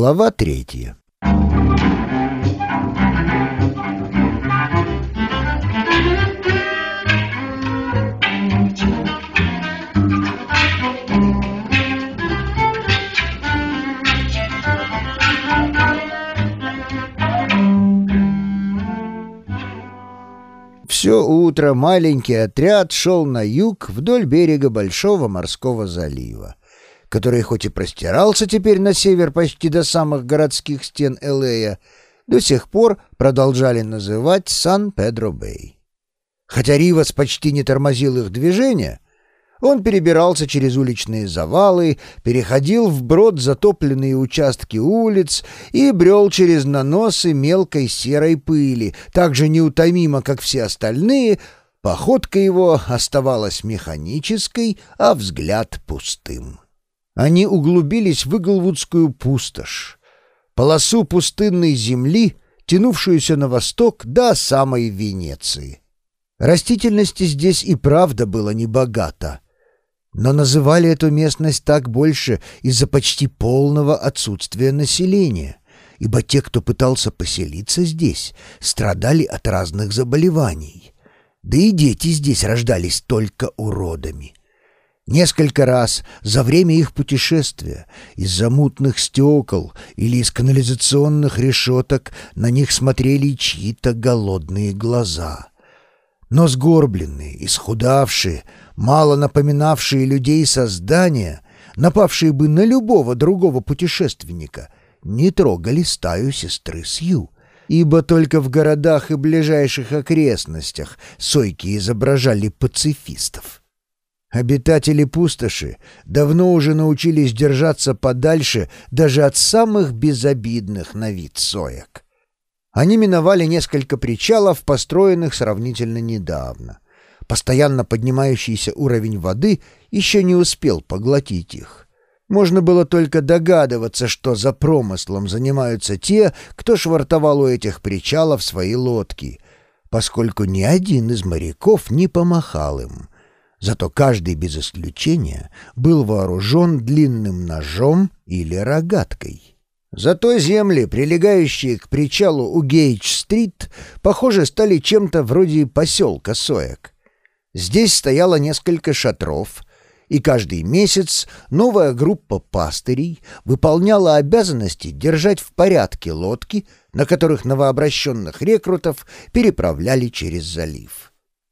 Глава третья. Все утро маленький отряд шел на юг вдоль берега Большого морского залива который хоть и простирался теперь на север почти до самых городских стен Элея, до сих пор продолжали называть Сан-Педро-Бэй. Хотя Ривас почти не тормозил их движение, он перебирался через уличные завалы, переходил вброд затопленные участки улиц и брел через наносы мелкой серой пыли, так же неутомимо, как все остальные, походка его оставалась механической, а взгляд пустым. Они углубились в Иглвудскую пустошь, полосу пустынной земли, тянувшуюся на восток до самой Венеции. Растительности здесь и правда было небогато, но называли эту местность так больше из-за почти полного отсутствия населения, ибо те, кто пытался поселиться здесь, страдали от разных заболеваний. Да и дети здесь рождались только уродами. Несколько раз за время их путешествия из-за мутных стекол или из канализационных решеток на них смотрели чьи-то голодные глаза. Но сгорбленные, исхудавшие, мало напоминавшие людей создания, напавшие бы на любого другого путешественника, не трогали стаю сестры Сью, ибо только в городах и ближайших окрестностях сойки изображали пацифистов. Обитатели пустоши давно уже научились держаться подальше даже от самых безобидных на вид соек. Они миновали несколько причалов, построенных сравнительно недавно. Постоянно поднимающийся уровень воды еще не успел поглотить их. Можно было только догадываться, что за промыслом занимаются те, кто швартовал у этих причалов свои лодки, поскольку ни один из моряков не помахал им. Зато каждый без исключения был вооружен длинным ножом или рогаткой. Зато земли, прилегающие к причалу у Гейдж-стрит, похоже, стали чем-то вроде поселка Соек. Здесь стояло несколько шатров, и каждый месяц новая группа пастырей выполняла обязанности держать в порядке лодки, на которых новообращенных рекрутов переправляли через залив.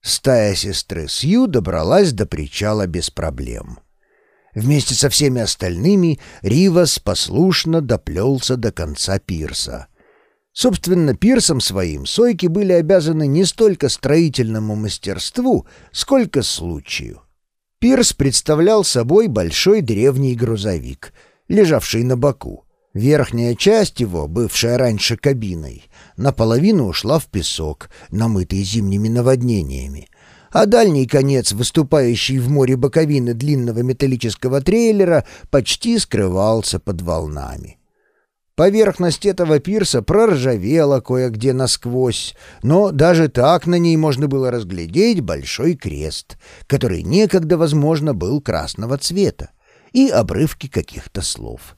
Стая сестры Сью добралась до причала без проблем. Вместе со всеми остальными Ривас послушно доплелся до конца пирса. Собственно, пирсом своим сойки были обязаны не столько строительному мастерству, сколько случаю. Пирс представлял собой большой древний грузовик, лежавший на боку. Верхняя часть его, бывшая раньше кабиной, наполовину ушла в песок, намытый зимними наводнениями, а дальний конец, выступающий в море боковины длинного металлического трейлера, почти скрывался под волнами. Поверхность этого пирса проржавела кое-где насквозь, но даже так на ней можно было разглядеть большой крест, который некогда, возможно, был красного цвета, и обрывки каких-то слов —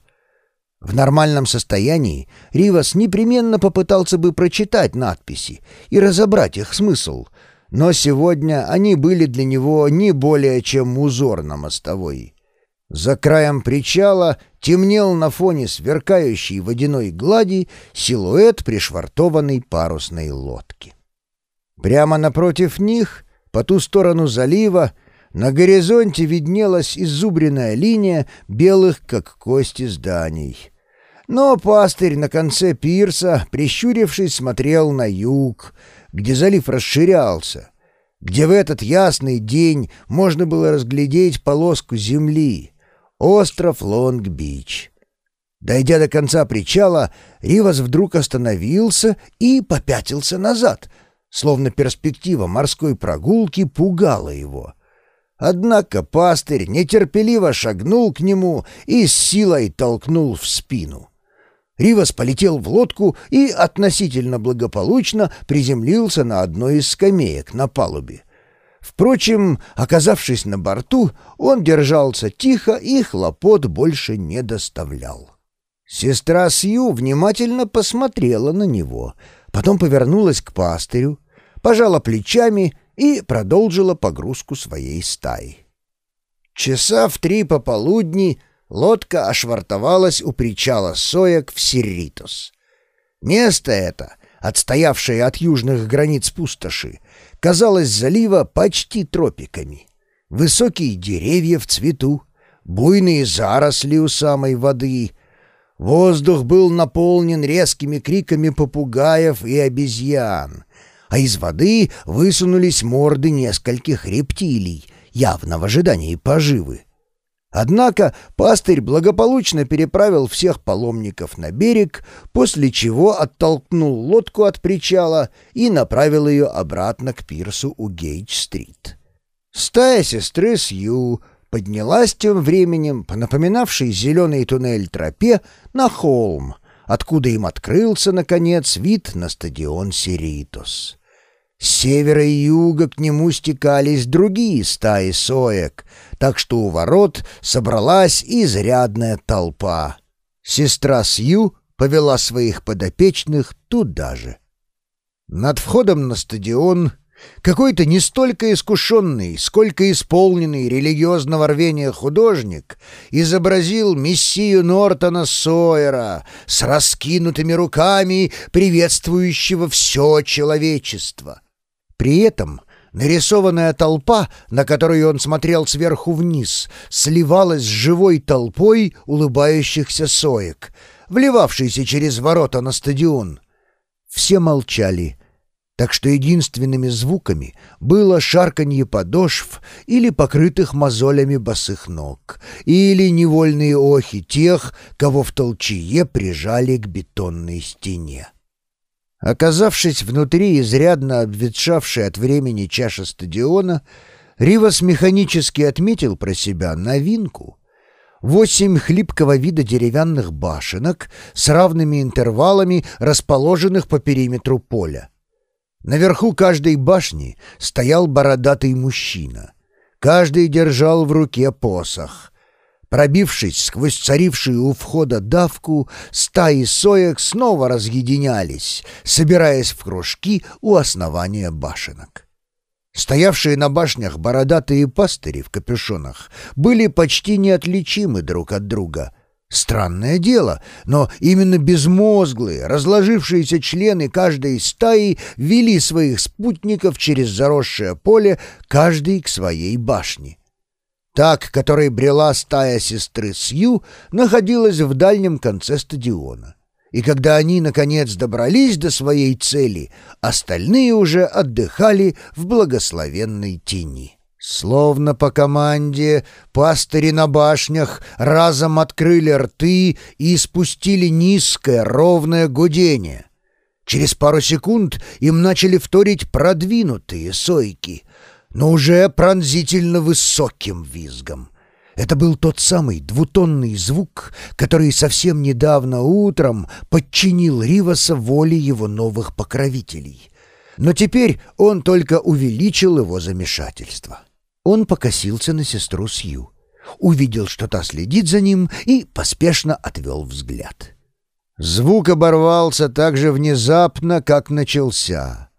в нормальном состоянии Ривас непременно попытался бы прочитать надписи и разобрать их смысл, но сегодня они были для него не более чем узор на мостовой. За краем причала темнел на фоне сверкающей водяной глади силуэт пришвартованной парусной лодки. Прямо напротив них, по ту сторону залива, на горизонте виднелась изубренная линия белых, как кости, зданий. Но пастырь на конце пирса, прищурившись, смотрел на юг, где залив расширялся, где в этот ясный день можно было разглядеть полоску земли, остров Лонг-Бич. Дойдя до конца причала, Ривас вдруг остановился и попятился назад, словно перспектива морской прогулки пугала его. Однако пастырь нетерпеливо шагнул к нему и с силой толкнул в спину. Ривас полетел в лодку и относительно благополучно приземлился на одной из скамеек на палубе. Впрочем, оказавшись на борту, он держался тихо и хлопот больше не доставлял. Сестра Сью внимательно посмотрела на него, потом повернулась к пастырю, пожала плечами и продолжила погрузку своей стаи. Часа в три пополудни лодка ошвартовалась у причала Соек в Серритус. Место это, отстоявшее от южных границ пустоши, казалось залива почти тропиками. Высокие деревья в цвету, буйные заросли у самой воды. Воздух был наполнен резкими криками попугаев и обезьян, а из воды высунулись морды нескольких рептилий, явно в ожидании поживы. Однако пастырь благополучно переправил всех паломников на берег, после чего оттолкнул лодку от причала и направил ее обратно к пирсу у Гейдж-стрит. Стая сестры Сью поднялась тем временем по напоминавшей зеленый туннель тропе на холм, откуда им открылся, наконец, вид на стадион Сиритос. С севера и юга к нему стекались другие стаи соек, так что у ворот собралась изрядная толпа. Сестра Сью повела своих подопечных туда же. Над входом на стадион какой-то не столько искушенный, сколько исполненный религиозного рвения художник изобразил мессию Нортона Сойера с раскинутыми руками, приветствующего все человечество. При этом нарисованная толпа, на которую он смотрел сверху вниз, сливалась с живой толпой улыбающихся соек, вливавшейся через ворота на стадион. Все молчали, так что единственными звуками было шарканье подошв или покрытых мозолями босых ног, или невольные охи тех, кого в толчье прижали к бетонной стене. Оказавшись внутри изрядно обветшавшей от времени чаши стадиона, Ривас механически отметил про себя новинку. Восемь хлипкого вида деревянных башенок с равными интервалами, расположенных по периметру поля. Наверху каждой башни стоял бородатый мужчина. Каждый держал в руке посох. Пробившись сквозь царившую у входа давку, стаи соек снова разъединялись, собираясь в кружки у основания башенок. Стоявшие на башнях бородатые пастыри в капюшонах были почти неотличимы друг от друга. Странное дело, но именно безмозглые, разложившиеся члены каждой стаи вели своих спутников через заросшее поле, каждый к своей башне. Та, к которой брела стая сестры Сью, находилась в дальнем конце стадиона. И когда они, наконец, добрались до своей цели, остальные уже отдыхали в благословенной тени. Словно по команде, пастыри на башнях разом открыли рты и испустили низкое ровное гудение. Через пару секунд им начали вторить продвинутые сойки — но уже пронзительно высоким визгом. Это был тот самый двутонный звук, который совсем недавно утром подчинил Риваса воле его новых покровителей. Но теперь он только увеличил его замешательство. Он покосился на сестру Сью, увидел, что та следит за ним, и поспешно отвел взгляд. Звук оборвался так же внезапно, как начался —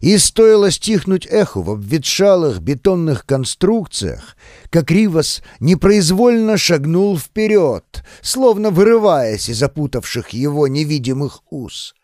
и стоило стихнуть эху в обветшалых бетонных конструкциях, как Ривас непроизвольно шагнул вперед, словно вырываясь из запутавших его невидимых уз.